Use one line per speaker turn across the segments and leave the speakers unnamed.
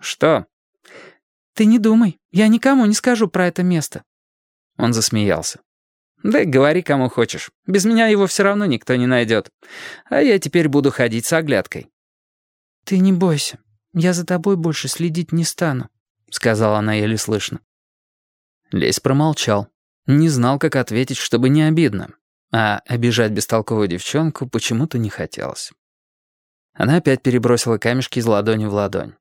«Что?»
«Ты не думай, я никому не скажу про это место».
Он засмеялся. «Да говори кому хочешь. Без меня его все равно никто не найдет. А я теперь буду ходить с оглядкой».
«Ты не бойся, я за тобой больше следить не стану», — сказала она еле слышно.
Лесь промолчал. Не знал, как ответить, чтобы не обидно. А обижать бестолковую девчонку почему-то не хотелось. Она опять перебросила камешки из ладони в ладонь.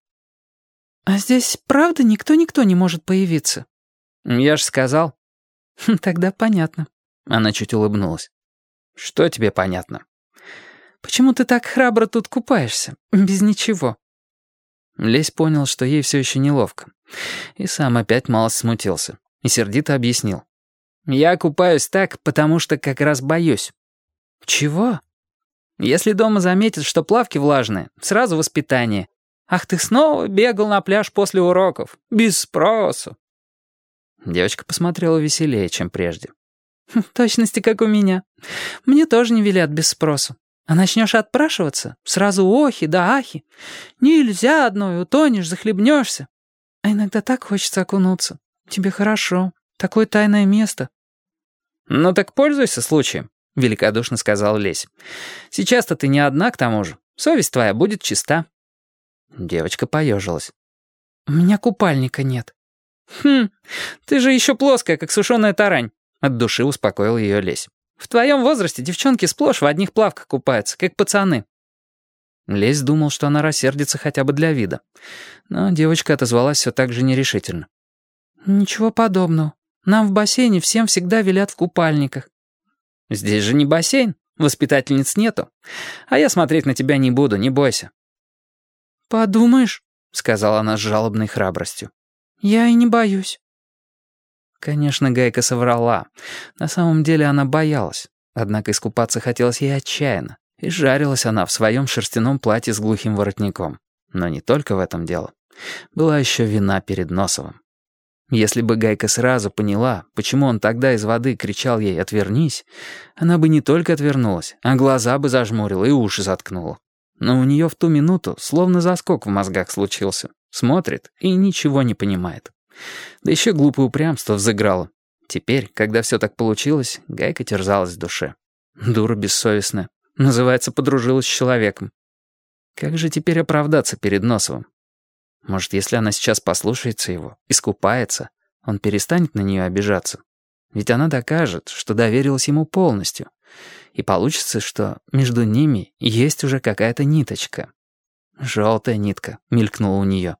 «А здесь правда никто-никто не может появиться?»
«Я ж сказал».
«Хм, «Тогда понятно».
Она чуть улыбнулась. «Что тебе понятно?»
«Почему ты так храбро тут купаешься? Без ничего».
Лесь понял, что ей все еще неловко. И сам опять мало смутился. И сердито объяснил. «Я купаюсь так, потому что как раз боюсь».
«Чего?»
«Если дома заметят, что плавки влажные, сразу воспитание. Ах, ты снова бегал на пляж после уроков. Без спросу». Девочка посмотрела веселее, чем прежде.
«В точности, как у меня. Мне тоже не велят без спросу. А начнешь отпрашиваться, сразу охи да ахи. Нельзя одной, утонешь, захлебнешься. А иногда так хочется окунуться. Тебе хорошо. Такое тайное место».
«Ну так пользуйся случаем», — великодушно сказал Лесь. «Сейчас-то ты не одна, к тому же. Совесть твоя будет чиста». Девочка поежилась.
«У меня купальника нет».
«Хм, ты же еще плоская, как сушеная тарань», — от души успокоил ее Лесь. «В твоем возрасте девчонки сплошь в одних плавках купаются, как пацаны». Лесь думал, что она рассердится хотя бы для вида. Но девочка отозвалась все так же нерешительно.
«Ничего подобного. Нам в бассейне всем всегда велят в купальниках».
«Здесь же не бассейн, воспитательниц нету. А я смотреть на тебя не буду, не бойся».
«Подумаешь», —
сказала она с жалобной храбростью.
«Я и не боюсь».
Конечно, Гайка соврала. На самом деле она боялась. Однако искупаться хотелось ей отчаянно. И жарилась она в своем шерстяном платье с глухим воротником. Но не только в этом дело. Была еще вина перед Носовым. Если бы Гайка сразу поняла, почему он тогда из воды кричал ей «отвернись», она бы не только отвернулась, а глаза бы зажмурила и уши заткнула. Но у нее в ту минуту словно заскок в мозгах случился. Смотрит и ничего не понимает. Да еще глупое упрямство взыграло. Теперь, когда все так получилось, Гайка терзалась в душе. Дура бессовестная. Называется, подружилась с человеком. Как же теперь оправдаться перед Носовым? Может, если она сейчас послушается его, искупается, он перестанет на нее обижаться? Ведь она докажет, что доверилась ему полностью. И получится, что между ними есть уже какая-то ниточка. Желтая нитка мелькнула у нее.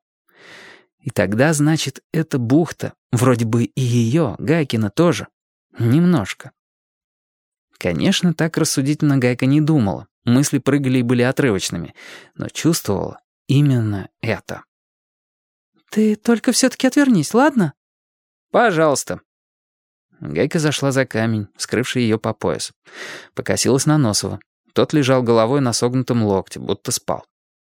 И тогда, значит, эта бухта, вроде бы и ее, Гайкина тоже. Немножко. Конечно, так рассудительно Гайка не думала. Мысли прыгали и были отрывочными. Но чувствовала именно это.
«Ты только все-таки отвернись, ладно?»
«Пожалуйста». Гайка зашла за камень, скрывший ее по пояс. Покосилась на Носова. Тот лежал головой на согнутом локте, будто спал.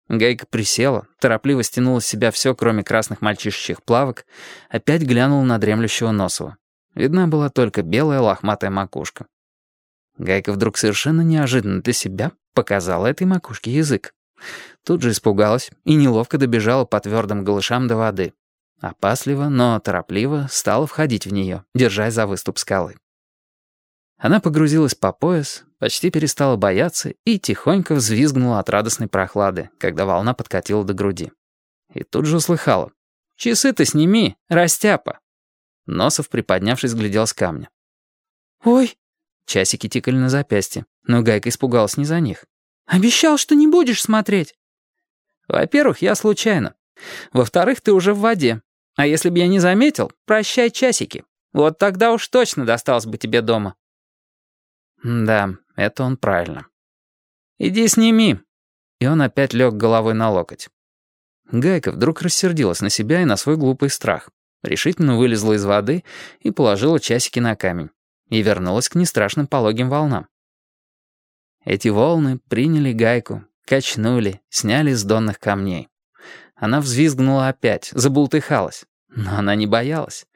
Гайка присела, торопливо стянула с себя все, кроме красных мальчишечьих плавок, опять глянула на дремлющего Носова. Видна была только белая лохматая макушка. Гайка вдруг совершенно неожиданно для себя показала этой макушке язык. Тут же испугалась и неловко добежала по твердым голышам до воды. Опасливо, но торопливо стала входить в нее, держась за выступ скалы. Она погрузилась по пояс, почти перестала бояться и тихонько взвизгнула от радостной прохлады, когда волна подкатила до груди. И тут же услыхала. «Часы-то сними, растяпа!» Носов, приподнявшись, глядел с камня.
«Ой!»
Часики тикали на запястье, но Гайка испугалась не за них.
«Обещал, что не будешь смотреть».
«Во-первых, я случайно. Во-вторых, ты уже в воде. А если бы я не заметил, прощай часики. Вот тогда уж точно досталось бы тебе дома». Да, это он правильно. «Иди сними». И он опять лег головой на локоть. Гайка вдруг рассердилась на себя и на свой глупый страх. Решительно вылезла из воды и положила часики на камень. И вернулась к нестрашным пологим волнам. Эти волны приняли гайку, качнули, сняли с донных камней. Она взвизгнула опять, забултыхалась. Но она не боялась.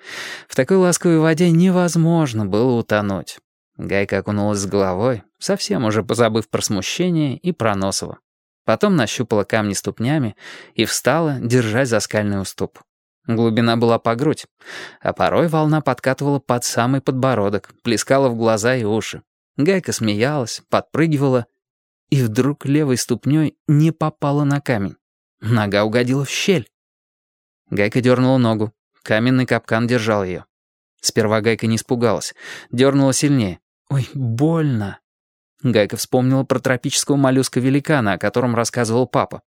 В такой ласковой воде невозможно было утонуть. Гайка окунулась с головой, совсем уже позабыв про смущение и про Носова. Потом нащупала камни ступнями и встала, держась за скальный уступ. Глубина была по грудь, а порой волна подкатывала под самый подбородок, плескала в глаза и уши. Гайка смеялась, подпрыгивала, и вдруг левой ступней не попала на камень. Нога угодила в щель. Гайка дернула ногу. Каменный капкан держал ее. Сперва Гайка не испугалась, дернула сильнее. «Ой, больно!» Гайка вспомнила про тропического моллюска-великана, о котором рассказывал папа.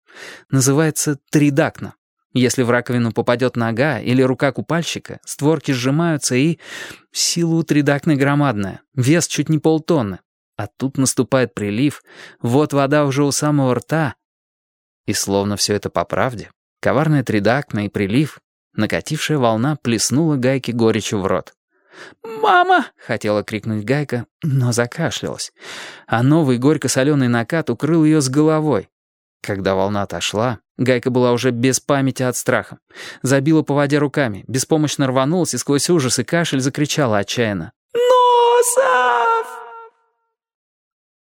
Называется тридакна. Если в раковину попадет нога или рука купальщика, створки сжимаются и... Сила у тридакны громадная, вес чуть не полтонны. А тут наступает прилив, вот вода уже у самого рта. И словно все это по правде, коварная тридакна и прилив, накатившая волна плеснула Гайке горечью в рот. «Мама!» — хотела крикнуть Гайка, но закашлялась. А новый горько-соленый накат укрыл ее с головой. Когда волна отошла, Гайка была уже без памяти от страха. Забила по воде руками, беспомощно рванулась и сквозь ужас и кашель закричала отчаянно. «Носов!»